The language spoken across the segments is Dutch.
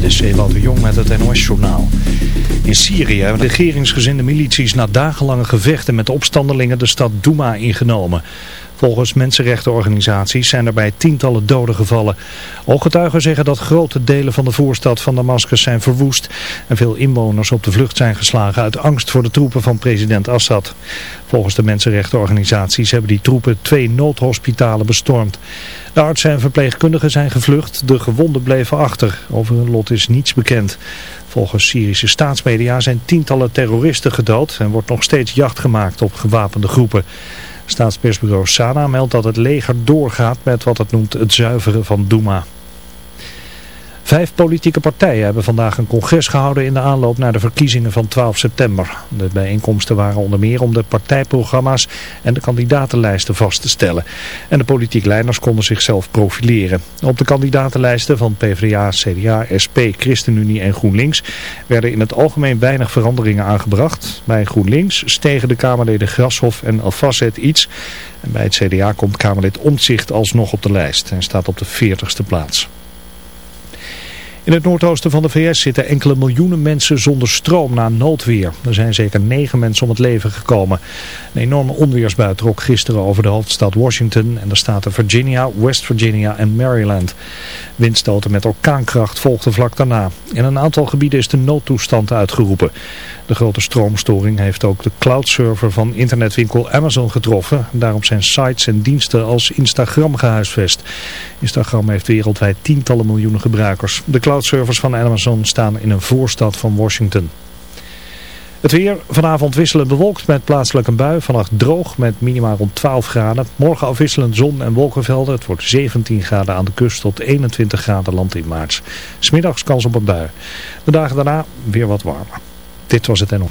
Dit is Ewout de Jong met het NOS-journaal. In Syrië hebben regeringsgezinde milities na dagenlange gevechten met opstandelingen de stad Douma ingenomen. Volgens mensenrechtenorganisaties zijn er bij tientallen doden gevallen. Ooggetuigen zeggen dat grote delen van de voorstad van Damascus zijn verwoest en veel inwoners op de vlucht zijn geslagen uit angst voor de troepen van president Assad. Volgens de mensenrechtenorganisaties hebben die troepen twee noodhospitalen bestormd. De artsen en verpleegkundigen zijn gevlucht, de gewonden bleven achter. Over hun lot is niets bekend. Volgens Syrische staatsmedia zijn tientallen terroristen gedood en wordt nog steeds jacht gemaakt op gewapende groepen. Staatspersbureau Sana meldt dat het leger doorgaat met wat het noemt het zuiveren van Douma. Vijf politieke partijen hebben vandaag een congres gehouden in de aanloop naar de verkiezingen van 12 september. De bijeenkomsten waren onder meer om de partijprogramma's en de kandidatenlijsten vast te stellen. En de politiek leiders konden zichzelf profileren. Op de kandidatenlijsten van PvdA, CDA, SP, ChristenUnie en GroenLinks werden in het algemeen weinig veranderingen aangebracht. Bij GroenLinks stegen de Kamerleden Grashof en Alfasset iets. En bij het CDA komt Kamerlid Omtzigt alsnog op de lijst en staat op de 40ste plaats. In het noordoosten van de VS zitten enkele miljoenen mensen zonder stroom na noodweer. Er zijn zeker negen mensen om het leven gekomen. Een enorme onweersbui trok gisteren over de hoofdstad Washington en de staten Virginia, West Virginia en Maryland. Windstoten met orkaankracht volgden vlak daarna. In een aantal gebieden is de noodtoestand uitgeroepen. De grote stroomstoring heeft ook de cloudserver van internetwinkel Amazon getroffen. Daarop zijn sites en diensten als Instagram gehuisvest. Instagram heeft wereldwijd tientallen miljoenen gebruikers. De cloudservers van Amazon staan in een voorstad van Washington. Het weer vanavond wisselend bewolkt met plaatselijk een bui. Vannacht droog met minimaal rond 12 graden. Morgen afwisselend zon en wolkenvelden. Het wordt 17 graden aan de kust tot 21 graden land in maart. Smiddags kans op een bui. De dagen daarna weer wat warmer. Dit was het en op.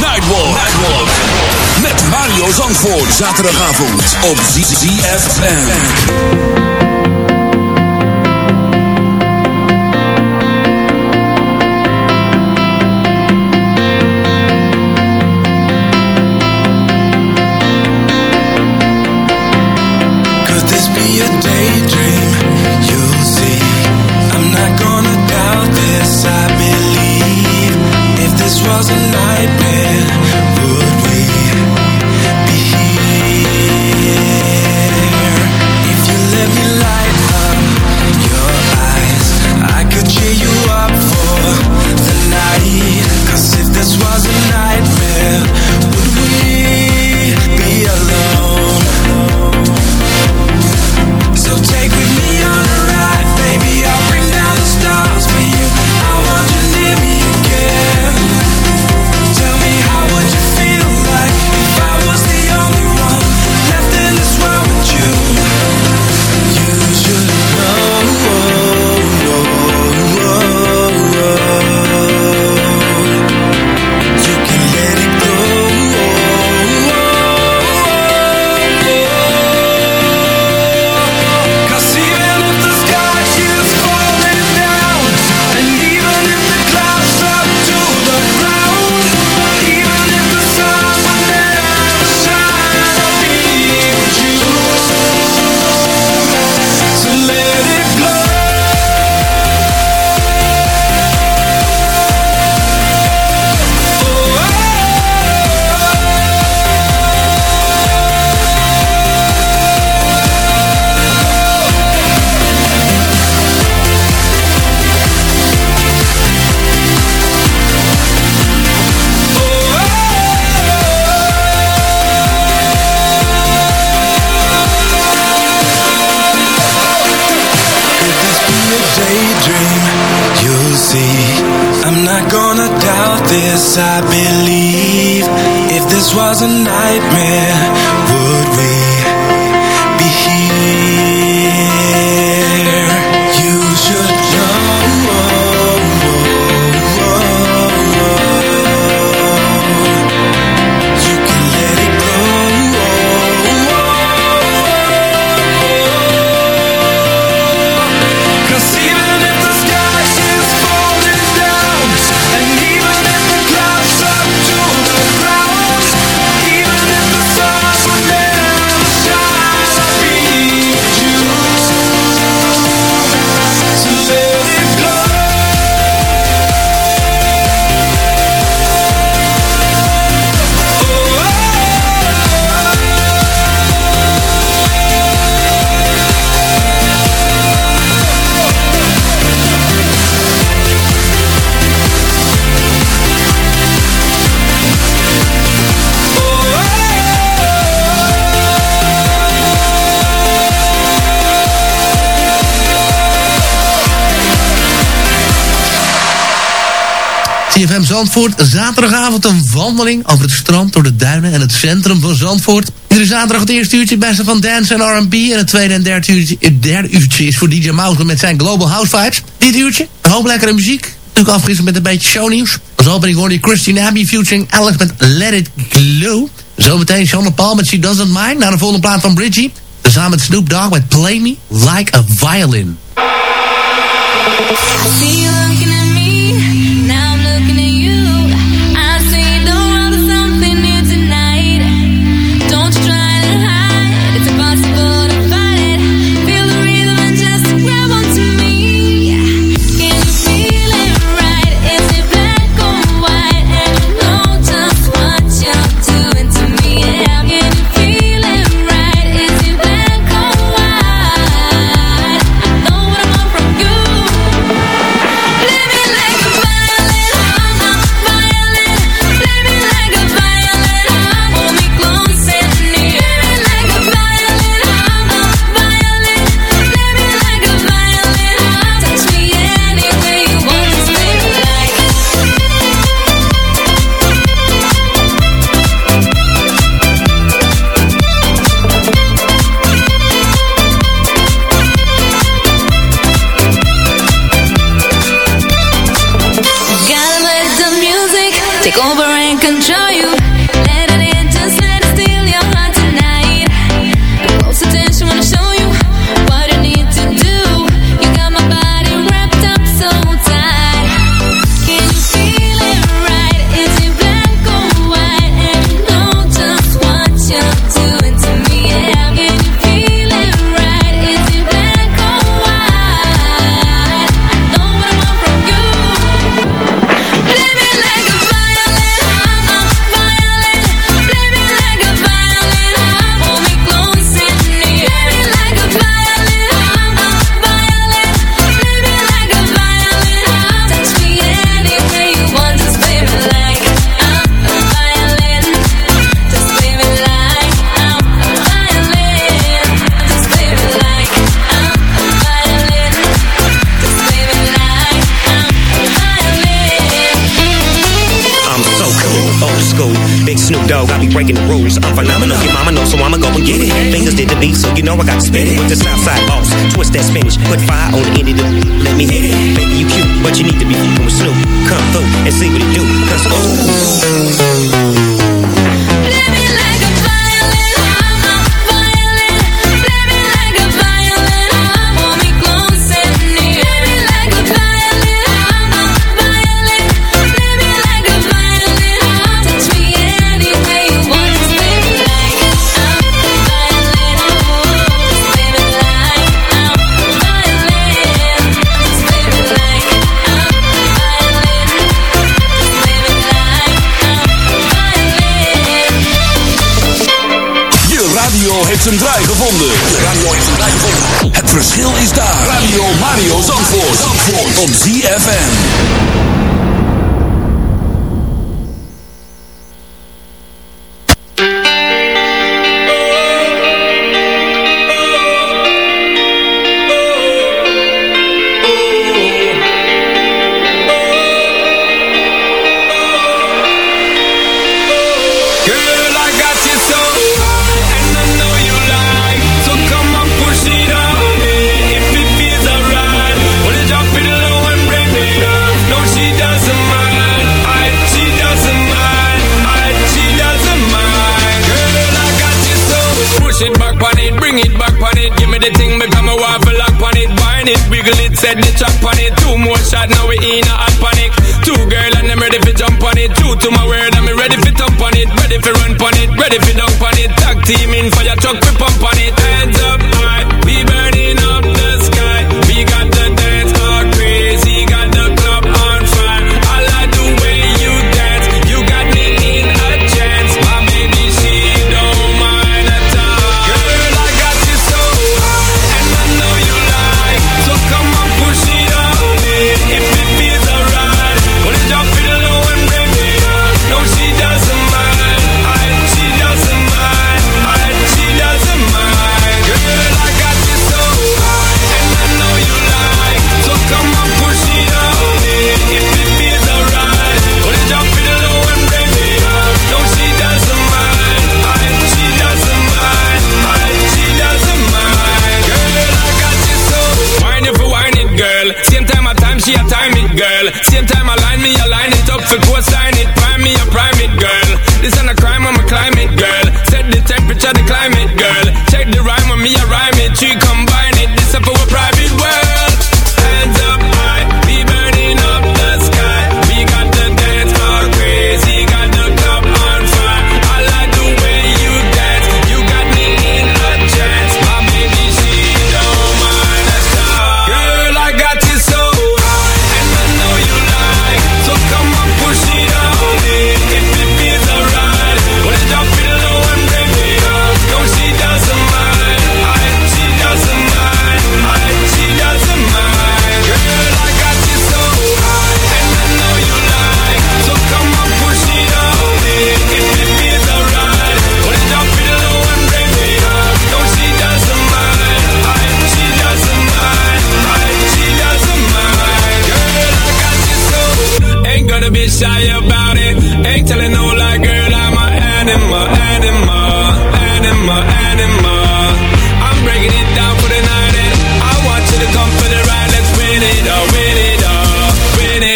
Nightwalk. Nightwalk. Met Mario Zandvoort. Zaterdagavond op ZFM. A Zandvoort. Zaterdagavond een wandeling over het strand, door de duinen en het centrum van Zandvoort. Iedere zaterdag het eerste uurtje beste van dance en R&B. En het tweede en derde uurtje, is voor DJ Mouse met zijn Global House Vibes. Dit uurtje, een hoop lekkere muziek. Natuurlijk afgewisseld met een beetje shownieuws. Als opening hoorde je Christine Abbey featuring Alex met Let It Glow. Zometeen Sean de Paul met She Doesn't Mind. Naar de volgende plaat van Bridgie. Samen met Snoop Dogg met Play Me Like a Violin. that Spanish. Put fire on the end of the. Let me hit it. Baby, you cute, but you need to be with Snoop. Come through and see what it do. Cause, ooh. verschil is daar. Radio Mario Zandvoort. Zandvoort. Op ZFM.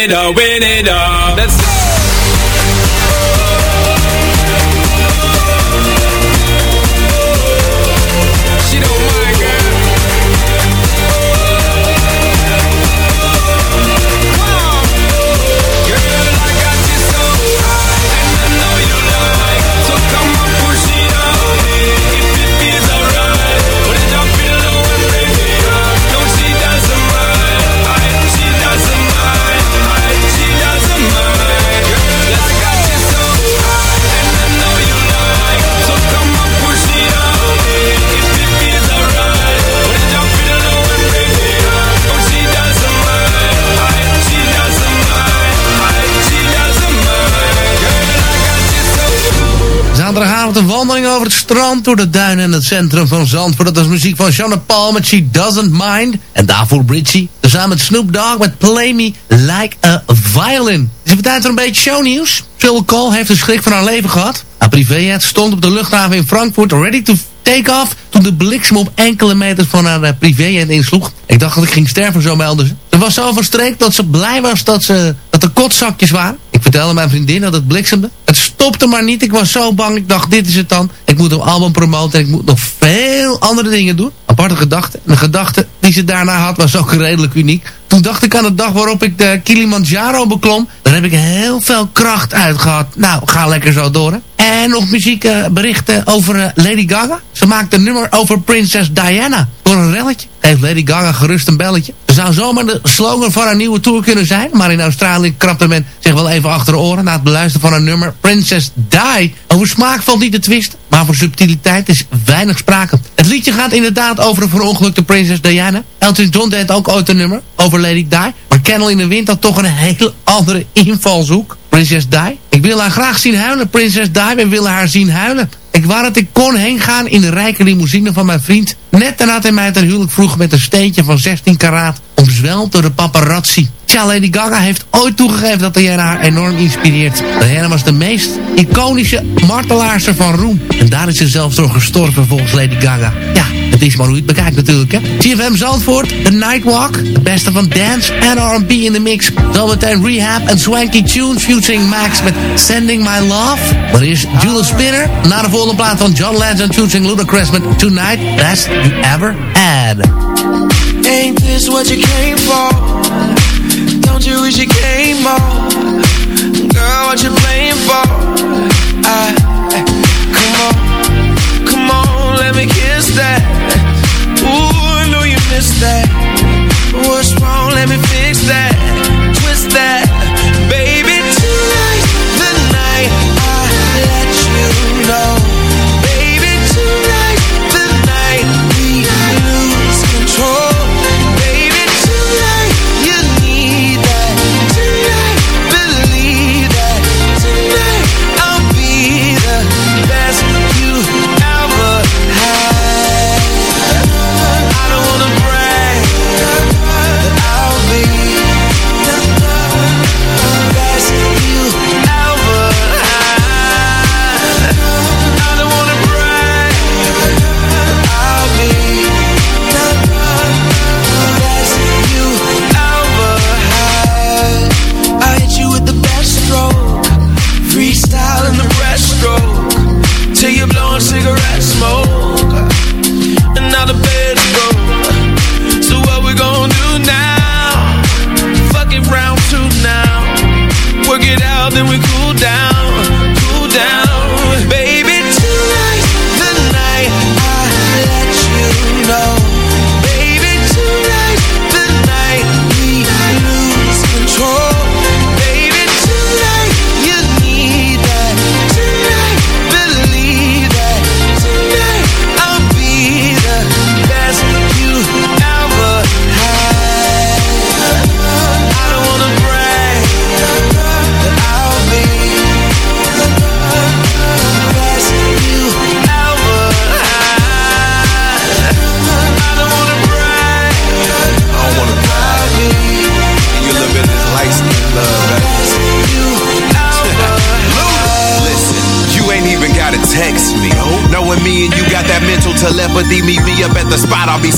It all, win it all. Let's She over het strand door de duinen en het centrum van Zandvoort. Dat is muziek van Sean Paul met She Doesn't Mind. En daarvoor Bridgie. Samen met Snoop Dogg met Play Me Like a Violin. Het is even tijd voor een beetje shownieuws. Phil Cole heeft een schrik van haar leven gehad. Haar privéjet stond op de luchthaven in Frankfurt ready to take off... toen de bliksem op enkele meters van haar eh, privéjet insloeg. Ik dacht dat ik ging sterven, zo meldde ze. Ze was zo verstreekt dat ze blij was dat, ze, dat er kotzakjes waren. Ik vertelde mijn vriendin dat het bliksemde. Het stopte maar niet. Ik was zo bang. Ik dacht, dit is het dan. Ik moet een album promoten en ik moet nog veel andere dingen doen. Aparte gedachte. En de gedachte die ze daarna had was ook redelijk uniek. Toen dacht ik aan de dag waarop ik de Kilimanjaro beklom. Daar heb ik heel veel kracht uit gehad. Nou, ga lekker zo door. En nog muziekberichten over eh, Lady Gaga. Ze maakt een nummer over prinses Diana. Voor een relletje. Geeft Lady Gaga gerust een belletje. Zou zomaar de slogan van haar nieuwe tour kunnen zijn. Maar in Australië krapte men zich wel even achter de oren... na het beluisteren van haar nummer Princess Die. Over smaak valt niet te twisten. Maar voor subtiliteit is weinig sprake. Het liedje gaat inderdaad over de verongelukte prinses Diana. Elton John deed ook ooit een nummer over Lady Di. Maar Kennel in de Wind had toch een hele andere invalshoek. Prinses Di. Ik wil haar graag zien huilen, Prinses Di. We willen haar zien huilen. Ik wou dat ik kon heen gaan in de rijke limousine van mijn vriend. Net nadat hij mij ten huwelijk vroeg met een steentje van 16 karaat. Omzweld door de paparazzi. Tja, Lady Gaga heeft ooit toegegeven dat Diana haar enorm inspireert. Diana was de meest iconische martelaarse van roem. En daar is ze zelfs door gestorven volgens Lady Gaga. Ja, het is maar hoe je het bekijkt natuurlijk, hè. CFM Zandvoort, The Nightwalk. Het beste van dance en R&B in de mix. Zometeen Rehab en Swanky Tunes featuring Max met Sending My Love. Maar eerst Jules Spinner. Na de volgende plaat van John Legend featuring Ludacris met Tonight Best You Ever Had. Ain't this what you came for? Don't you wish you came more? Girl, what you playing for? I, come on, come on, let me kiss that.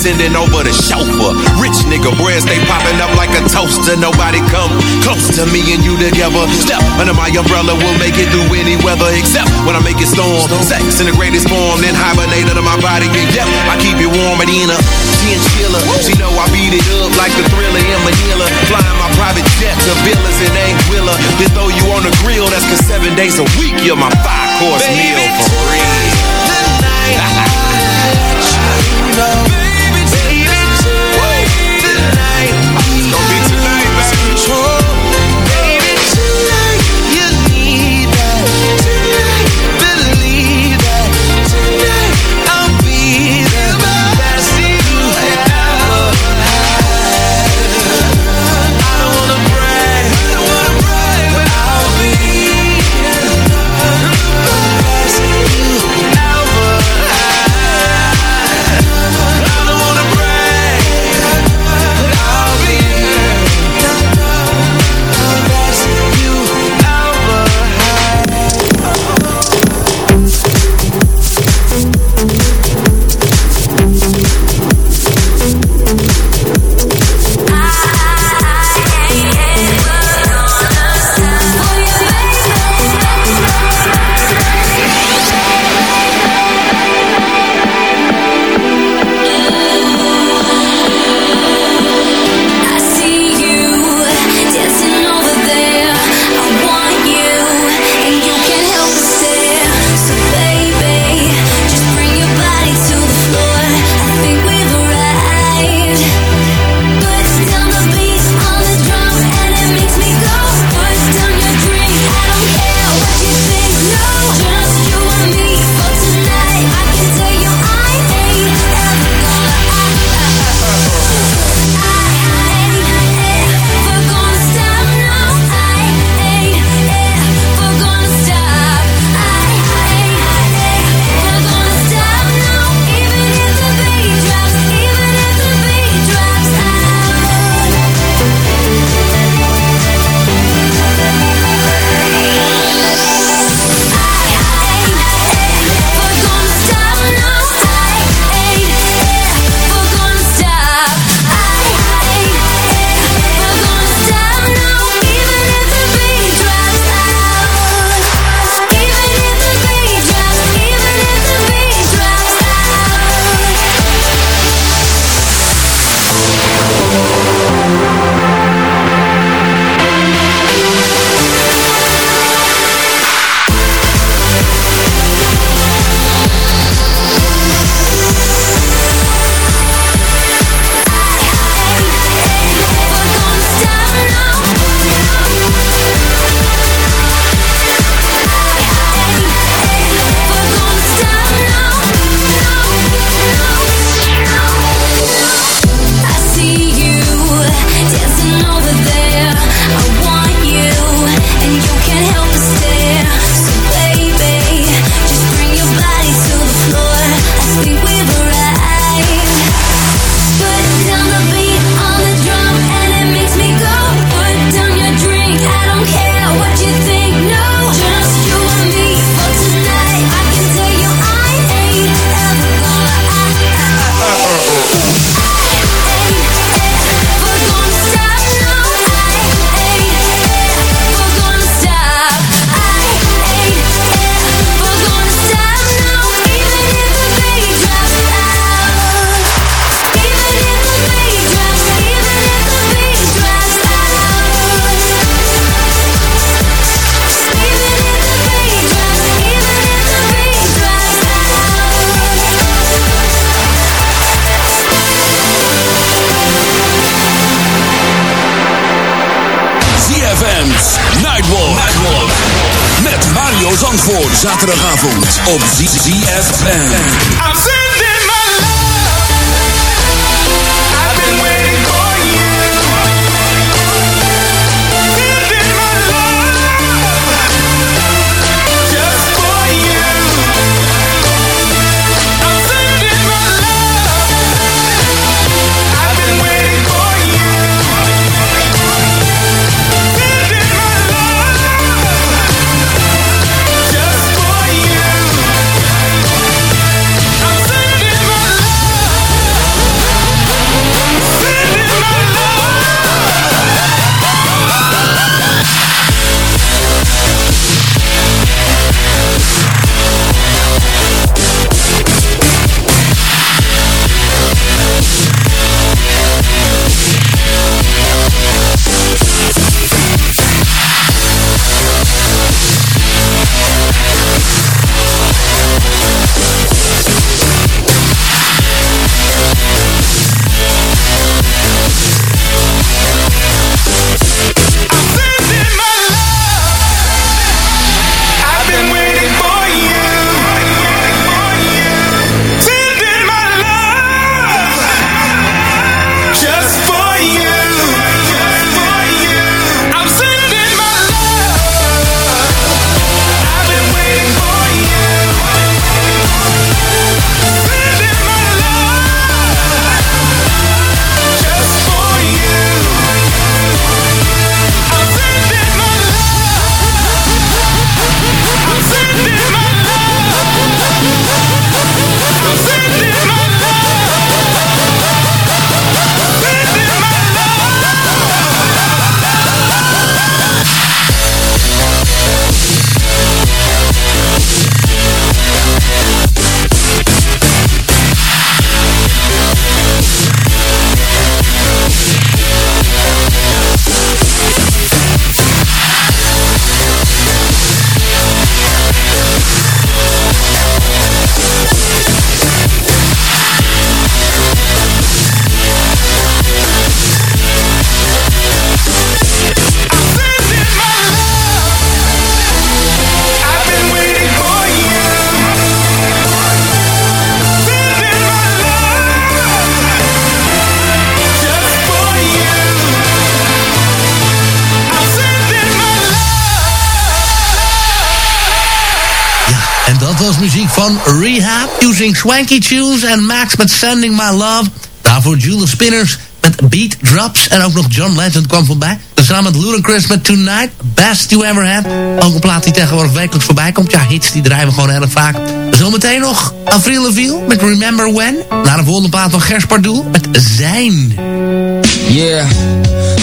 Sending over the chauffeur. Rich nigga bread they popping up like a toaster. Nobody come close to me and you together. Step under my umbrella, we'll make it through any weather except when I make it storm. Sex in the greatest form, then hibernate under my body. And yep, I keep you warm and in a chinchilla. She know I beat it up like the thriller in Manila. Flying my private jet to villas in Anguilla. Then throw you on the grill, that's cause seven days a week you're my five course meal for free. the night we Gonna be tonight, Zandvoort. Zaterdagavond op ZFM. Using Swanky Tunes en Max met Sending My Love. Daarvoor Jules Spinners met Beat Drops en ook nog John Legend kwam voorbij. Samen met Ludacris met Tonight, Best You Ever Had. Ook een plaat die tegenwoordig wekelijks voorbij komt. Ja, hits die draaien gewoon erg vaak. Zometeen nog Avril Lavigne met Remember When. Na de volgende plaat van Gers met Zijn. Yeah,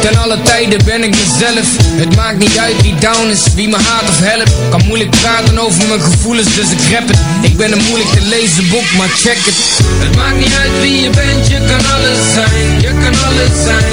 Ten alle tijden ben ik mezelf. Het maakt niet uit wie down is, wie me haat of helpt. Kan moeilijk praten over mijn gevoelens, dus ik rap het. Ik ben een moeilijk te lezen boek, maar check het. Het maakt niet uit wie je bent, je kan alles zijn Je kan alles zijn,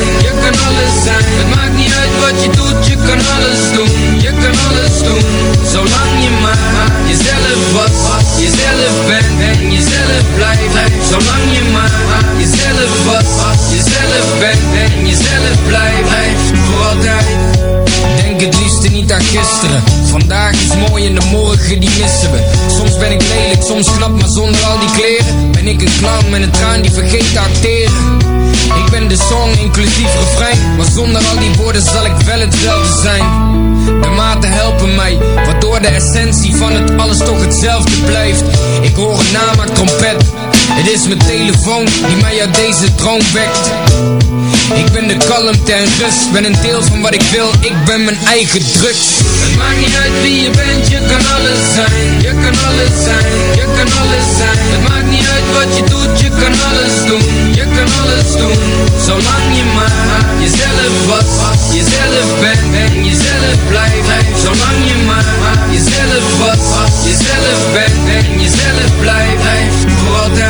soms knap, maar zonder al die kleren. Ben ik een clown met een traan die vergeet te acteren. Ik ben de song inclusief refrein. Maar zonder al die woorden zal ik wel hetzelfde zijn. De maten helpen mij Waardoor de essentie van het alles toch hetzelfde blijft. Ik hoor een naam trompet Het is mijn telefoon die mij uit deze droom wekt ik ben de kalmte en rust, ben een deel van wat ik wil, ik ben mijn eigen druk. Het maakt niet uit wie je bent, je kan alles zijn. Je kan alles zijn, je kan alles zijn. Het maakt niet uit wat je doet, je kan alles doen. Je kan alles doen, zolang je maar jezelf was, jezelf bent en jezelf blijft. Zolang je maar jezelf was, jezelf bent en jezelf blijft.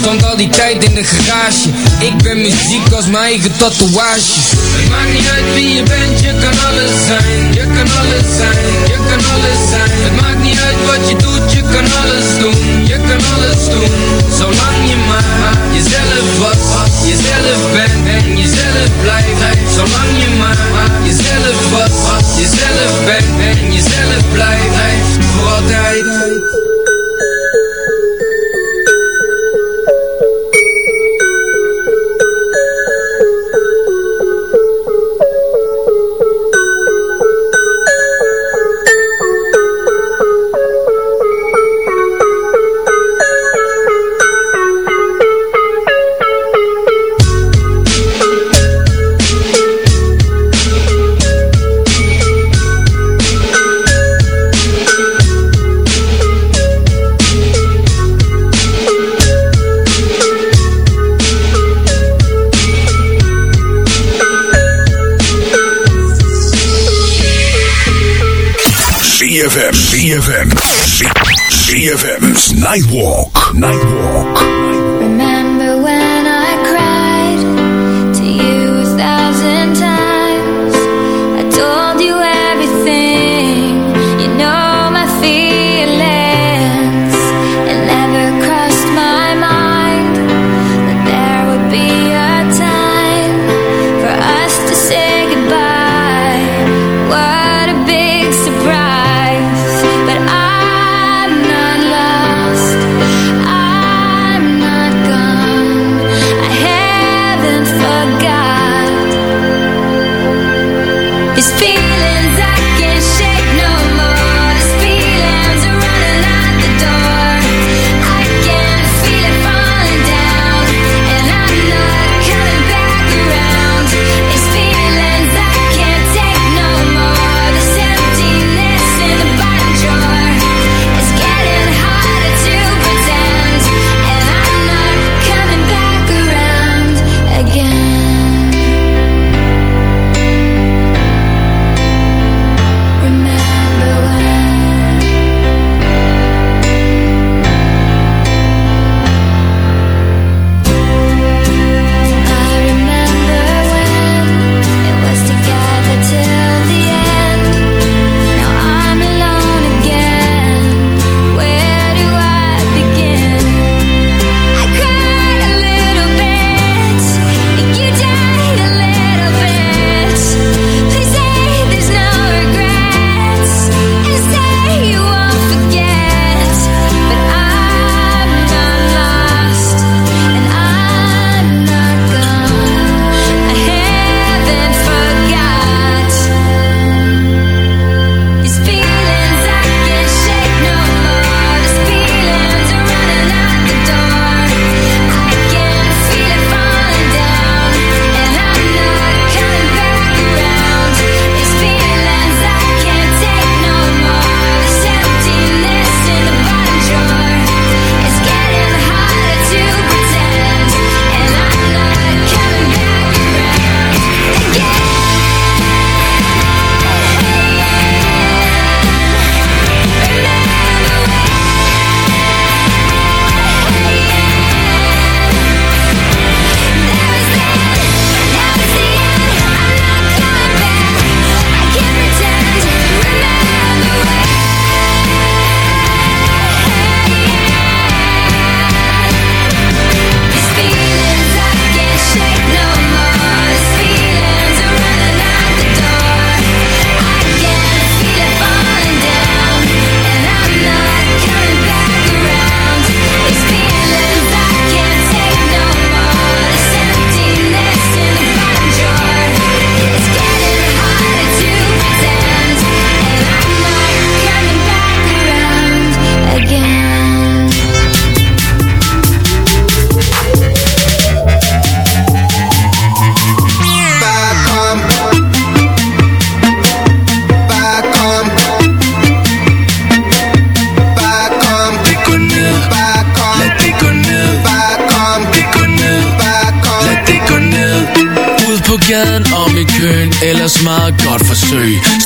Stond al die tijd in de garage. Ik ben muziek als mijn eigen tatoeage. Het maakt niet uit wie je bent, je kan alles zijn. Je kan alles zijn, je kan alles zijn. Het maakt niet uit wat je doet, je kan alles doen. Je kan alles doen,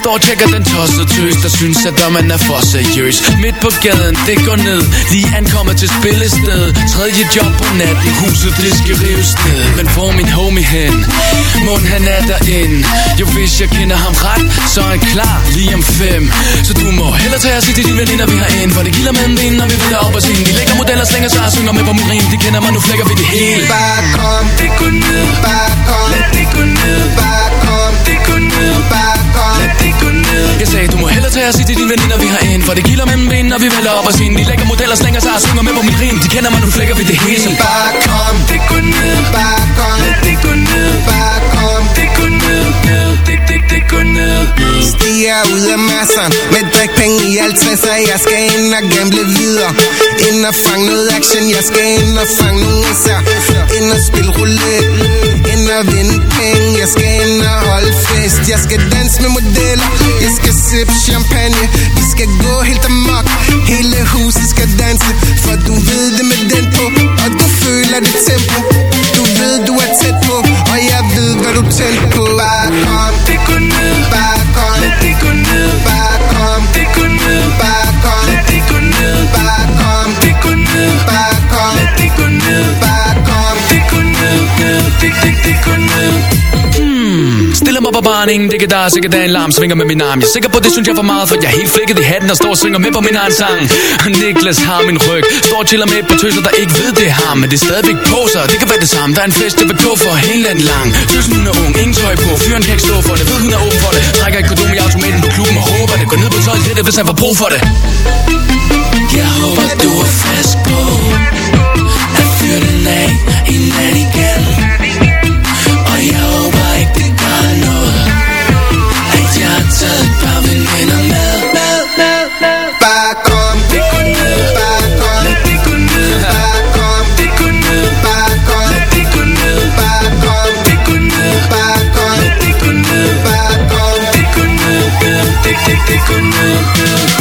Står og tjekker den tossede tøs, der synes, at der man er for seriøs. Midt på gaden, det går ned, lige ankommet til spillested Tredje job på natten, huset det skal rives ned. Men hvor min homie hen? Mund han er derinde? Jo hvis jeg kender ham ret, så er jeg klar lige om fem. Så du må hellere tage og sige til dine veninder, vi har en For det kilder mellem benene, når vi vil op og sine De lægger modeller, slænger sig og synger med på murin De kender mig, nu flækker vi det hele. Bare kom, det går ned. Bare kom, lad det gå ned. Bare kom, det går ned. Bare kom, lad det Jeg sagde, du må hellere tage og sige til dine veninder, vi har en For det kilder mellem benene, når vi vælger op og sine De lægger modeller, slænger sig og synger med på min rim. De kender mig, nu flækker vi det hele. Så bare kom, det går ned Bare kom, lad det gå ned Bare det, det, går ned. Stiger ud af masseren Med drikpenge i 50'er Jeg skal ind og gamble videre. Ind og fange noget action. Jeg skal ind og fange nogle især. Ind og spille roulette. Ind og vinde penge. Jeg skal ind og holde fest. Jeg skal danse med modeller. Jeg skal sippe champagne. Vi skal gå helt amok. Hele huset skal danse. For du ved det med den på. Og du føler det tempo. Du ved du er tæt på Og jeg ved hvad du tænder på. Bare kom, det går ned Bare kom, Lad det gå ned Bare kom, Det går ned bare kom. Lad det gå ned Bare kom, Det går ned bare kom. Lad det gå ned Bare kom. Det går ned ned. Det, det, det går ned Stille Stiller mig på barn, ingen digger der Sikkert der en larm svinger med min arm. Jeg er sikker på, det synes jeg for meget For jeg er helt flækket i hatten og står og synger med på min egen sang. Niklas har min ryg Står og chiller med på tøser, der ikke ved det har, ham. Men det er stadigvæk poser, det kan være det samme. Der er en fest, der vil gå for hele landet lang. Tøsen hun er ung, ingen tøj på. Fyren kan ikke stå for det, ved hun er åben for det. Trækker ikke kondom i automaten på klubben og håber det Går ned på toilettet, hvis han får brug for det. Jeg håber, du er frisk på At fyre den af i nat igen. You.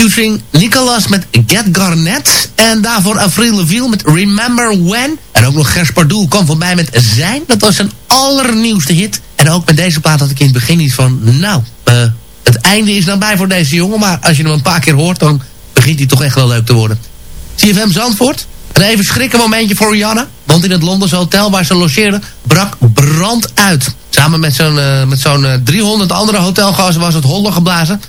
Featuring Nicolas met Get Garnet. En daarvoor Avril Lavigne met Remember When. En ook nog Gers Pardoel kwam voorbij met Zijn. Dat was zijn allernieuwste hit. En ook met deze plaat had ik in het begin iets van... Nou, eh, het einde is nabij voor deze jongen. Maar als je hem een paar keer hoort, dan begint hij toch echt wel leuk te worden. CFM Zandvoort. Een even schrikken momentje voor Rihanna. Want in het Londense hotel waar ze logeerde brak brand uit. Samen met zo'n eh, met zo'n eh, 300 andere hotelgasten was het hollen geblazen.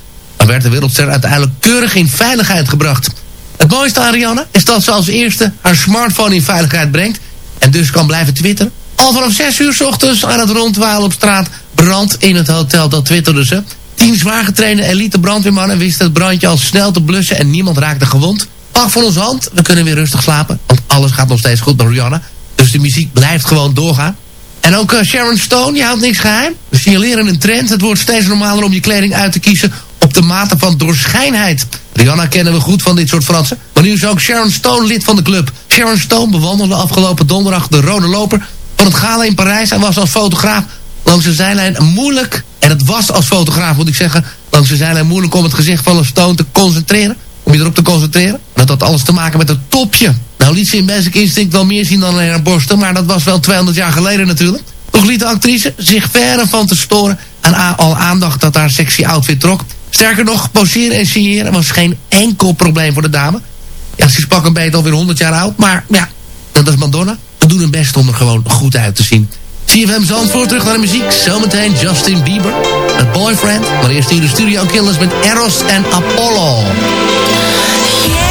Maar werd de wereldster uiteindelijk keurig in veiligheid gebracht. Het mooiste aan Rihanna is dat ze als eerste haar smartphone in veiligheid brengt. En dus kan blijven twitteren. Al vanaf 6 uur 's ochtends aan het rondwalen op straat brand in het hotel. Dat twitterde ze. Tien zwaar getrainde elite brandweermannen wisten het brandje al snel te blussen en niemand raakte gewond. Pak van ons hand, we kunnen weer rustig slapen. Want alles gaat nog steeds goed met Rihanna. Dus de muziek blijft gewoon doorgaan. En ook eh, Sharon Stone, je houdt niks geheim. We signaleren een trend. Het wordt steeds normaler om je kleding uit te kiezen op de mate van doorschijnheid. Rihanna kennen we goed van dit soort Fransen. Maar nu is ook Sharon Stone lid van de club. Sharon Stone bewandelde afgelopen donderdag de rode loper van het gala in Parijs. Hij was als fotograaf langs de zijlijn moeilijk. En het was als fotograaf, moet ik zeggen, langs de zijlijn moeilijk om het gezicht van Stone te concentreren. Om je erop te concentreren. En dat had alles te maken met het topje. Nou liet ze in Basic Instinct wel meer zien dan alleen haar borsten. Maar dat was wel 200 jaar geleden natuurlijk. Toch liet de actrice zich verre van te storen a- al aandacht dat haar sexy outfit trok. Sterker nog, poseren en signeren was geen enkel probleem voor de dame. Ja, ze is pak een beetje alweer 100 jaar oud. Maar ja, dat is Madonna. We doen hun best om er gewoon goed uit te zien. CFM Zandvoort, terug naar de muziek. Zometeen Justin Bieber, met Boyfriend. Maar eerst hier de Studio Killers met Eros en Apollo. There's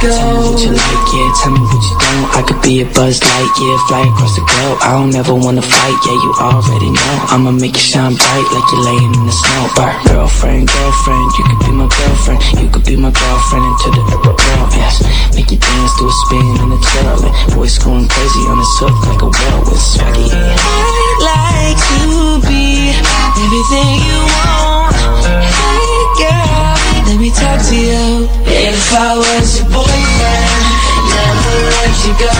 go. Tell me what you like, yeah, tell me what you don't. I could be a buzz light, yeah, fly across the globe. I don't ever wanna fight, yeah, you already know. I'ma make you shine bright like you're laying in the snow. Bar. Girlfriend, girlfriend, you could be my girlfriend. You could be my girlfriend into the world, yes. Make you dance to a spin and a twirl. Voice going crazy on this hook like a whirlwind swaggy. I'd like to be everything you want. Girl, let me talk to you. If I was your boyfriend, never let you go.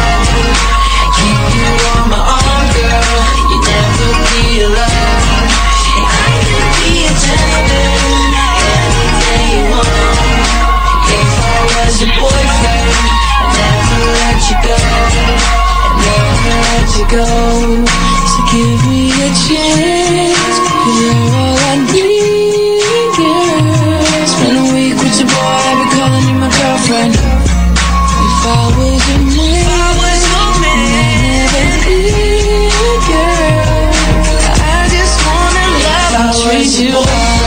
Keep you on my arm, girl. You never be alone. I be anything you want. If I was your boyfriend, never let you go. Never let you go. So give me a chance, you're all I need, If I was your man, if I was your man, I'd girl. I just wanna love treat you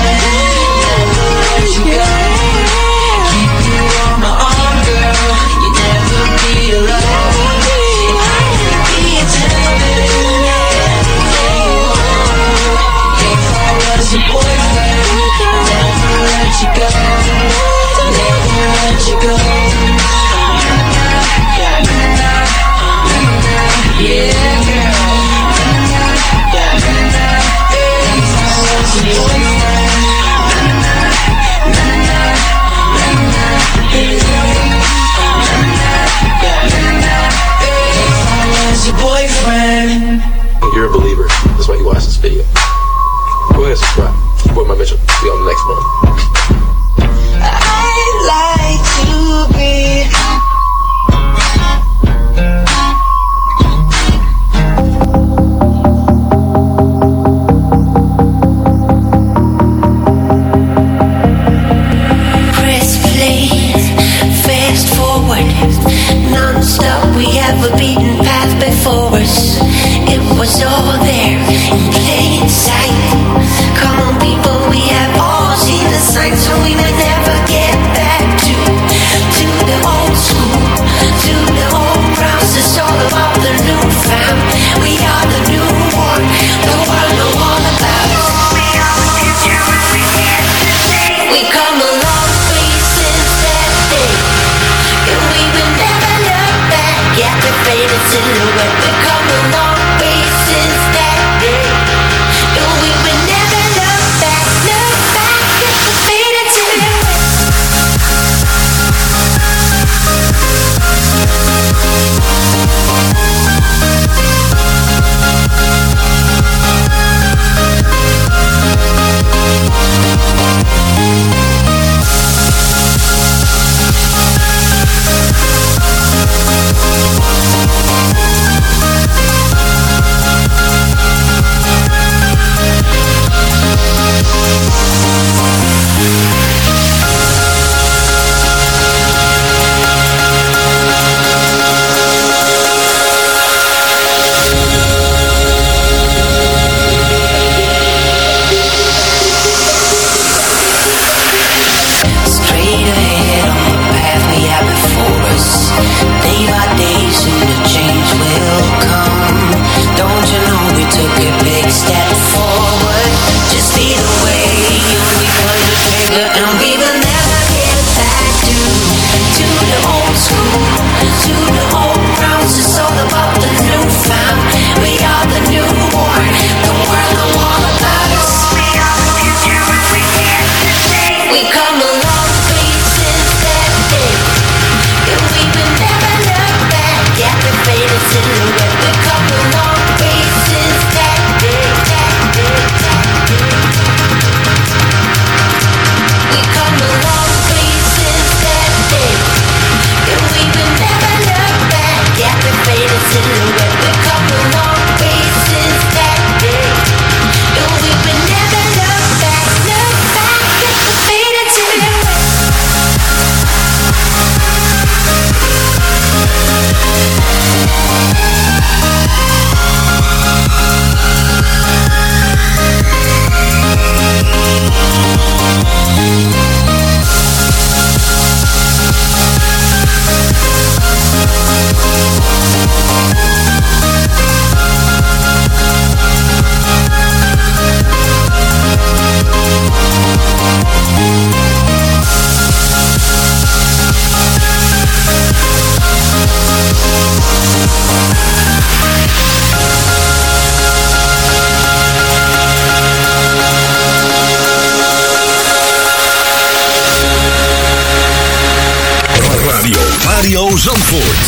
Zandvoort.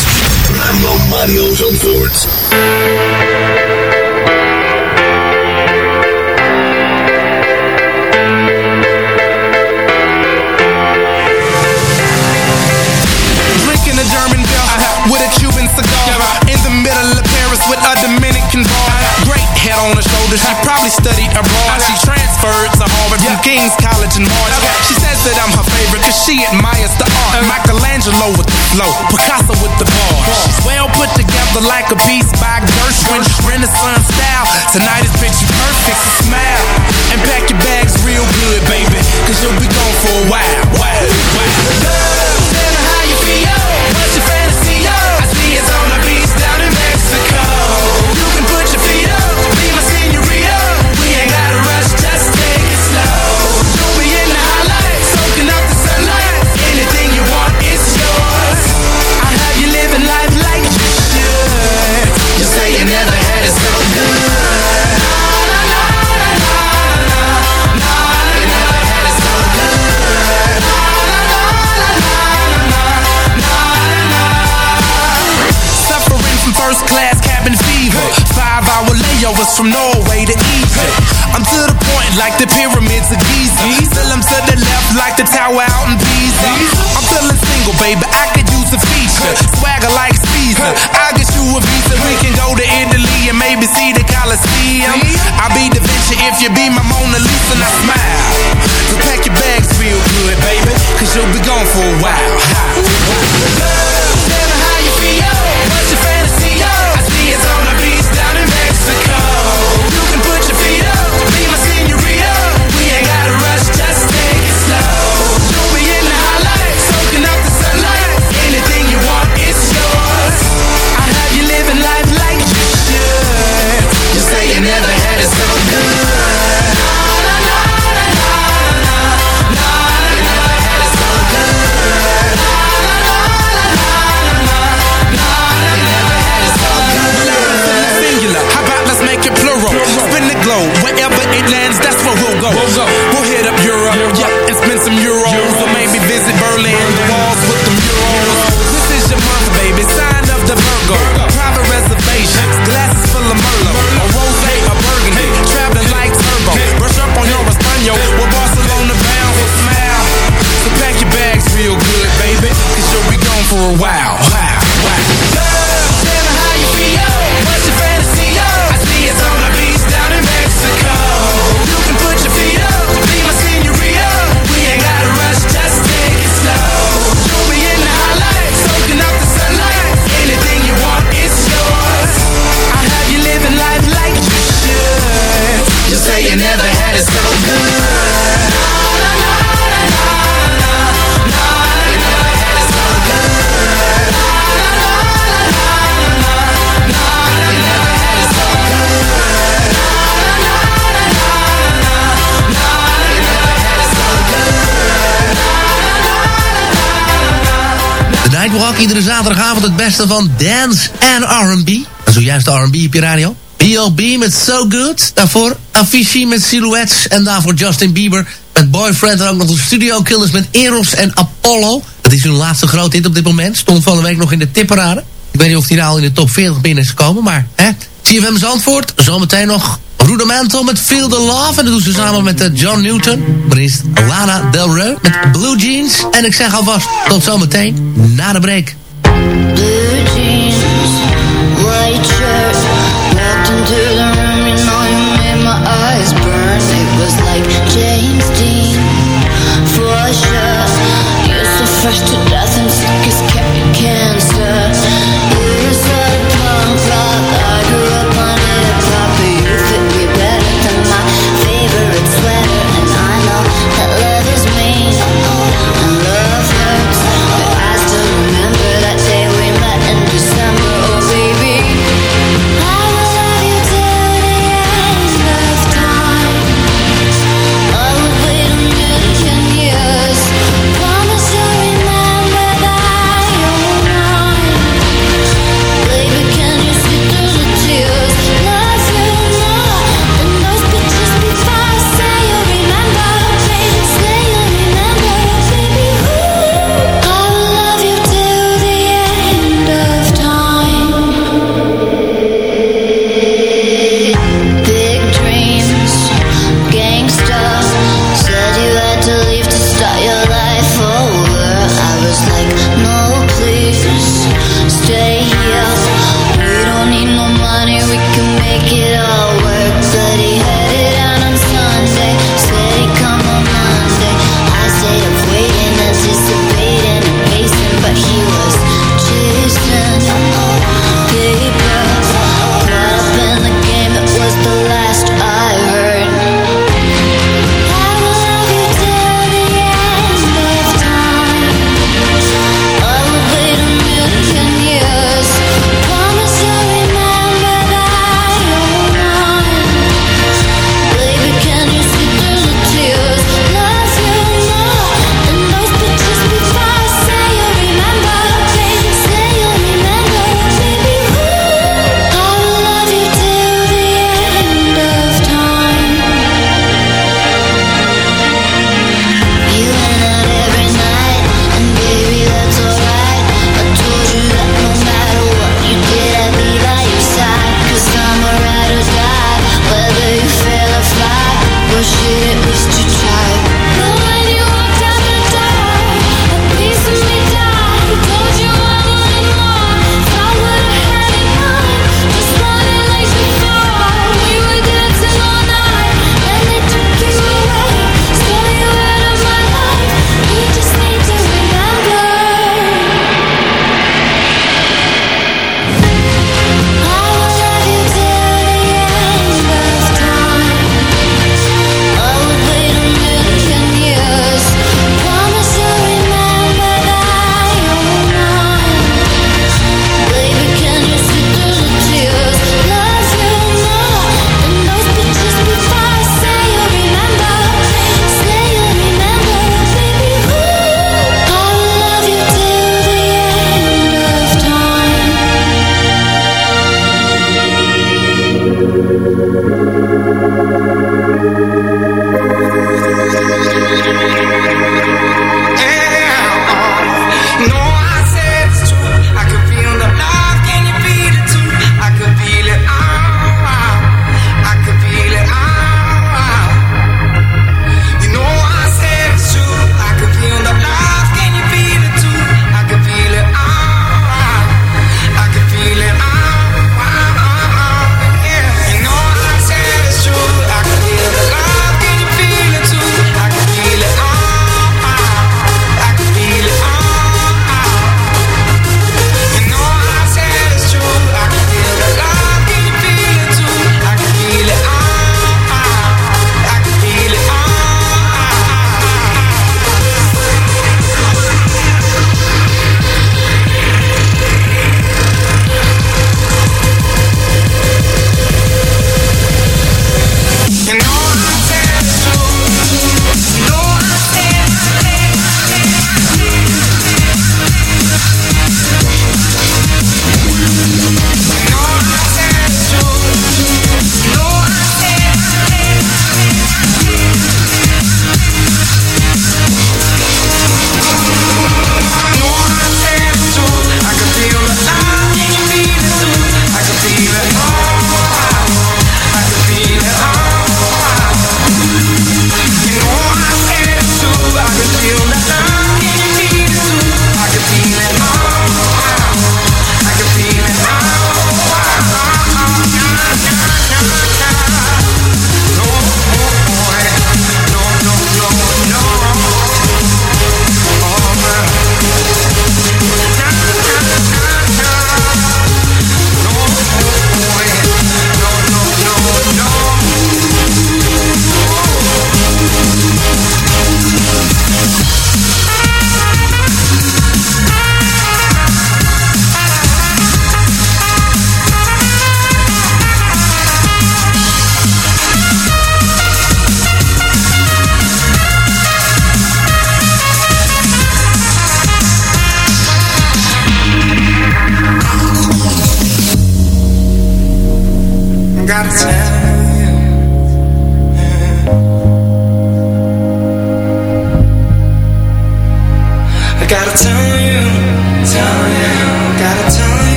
Radio Mario Zandvoort. Drinking a German beer uh-huh, with a Cuban cigar. Uh-huh, in the middle of Paris with a Dominican bar. Uh-huh. Great head on her shoulders, she probably studied abroad. She transferred to Harvard from King's College in March. She says that I'm her favorite cause she admires the art. Michelangelo with the flow, Picasso with the bar. She's well put together like a piece by Gershwin. Renaissance style. Tonight is picture perfect, so smile. And pack your bags real good, baby. Cause you'll be gone for a while. Wow, wow. Tell me how you feel. Hour layovers from Norway to Egypt. I'm to the point like the pyramids of Giza. Still I'm to the left like the tower out in Pisa. I'm feeling single, baby. I could use a feature. Swagger like Caesar. I'll get you a visa. We can go to Italy and maybe see the Colosseum. I'll be Da Vinci if you be my Mona Lisa. Now smile. So pack your bags real good, baby. Cause you'll be gone for a while. Tell worldwide. Nightwalk, iedere zaterdagavond het beste van dance en R&B. Zojuist de R&B op je radio. B.O.B. met So Good. Daarvoor Avicii met Silhouettes. En daarvoor Justin Bieber met Boyfriend. En ook nog de Studio Killers met Eros en Apollo. Dat is hun laatste grote hit op dit moment. Stond van de week nog in de tipparade. Ik weet niet of die nou al in de top 40 binnen is gekomen, maar... Hè? CFM Zandvoort, zometeen nog Rudimental met Feel the Love. En dat doen ze samen met eh, John Newton. Maar eerst Lana Del Rey met Blue Jeans. En ik zeg alvast tot zometeen na de break. Blue jeans, white shirt. Walked into the room, you know you made my eyes burn. It was like James Dean, for sure. You're so fresh to death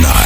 not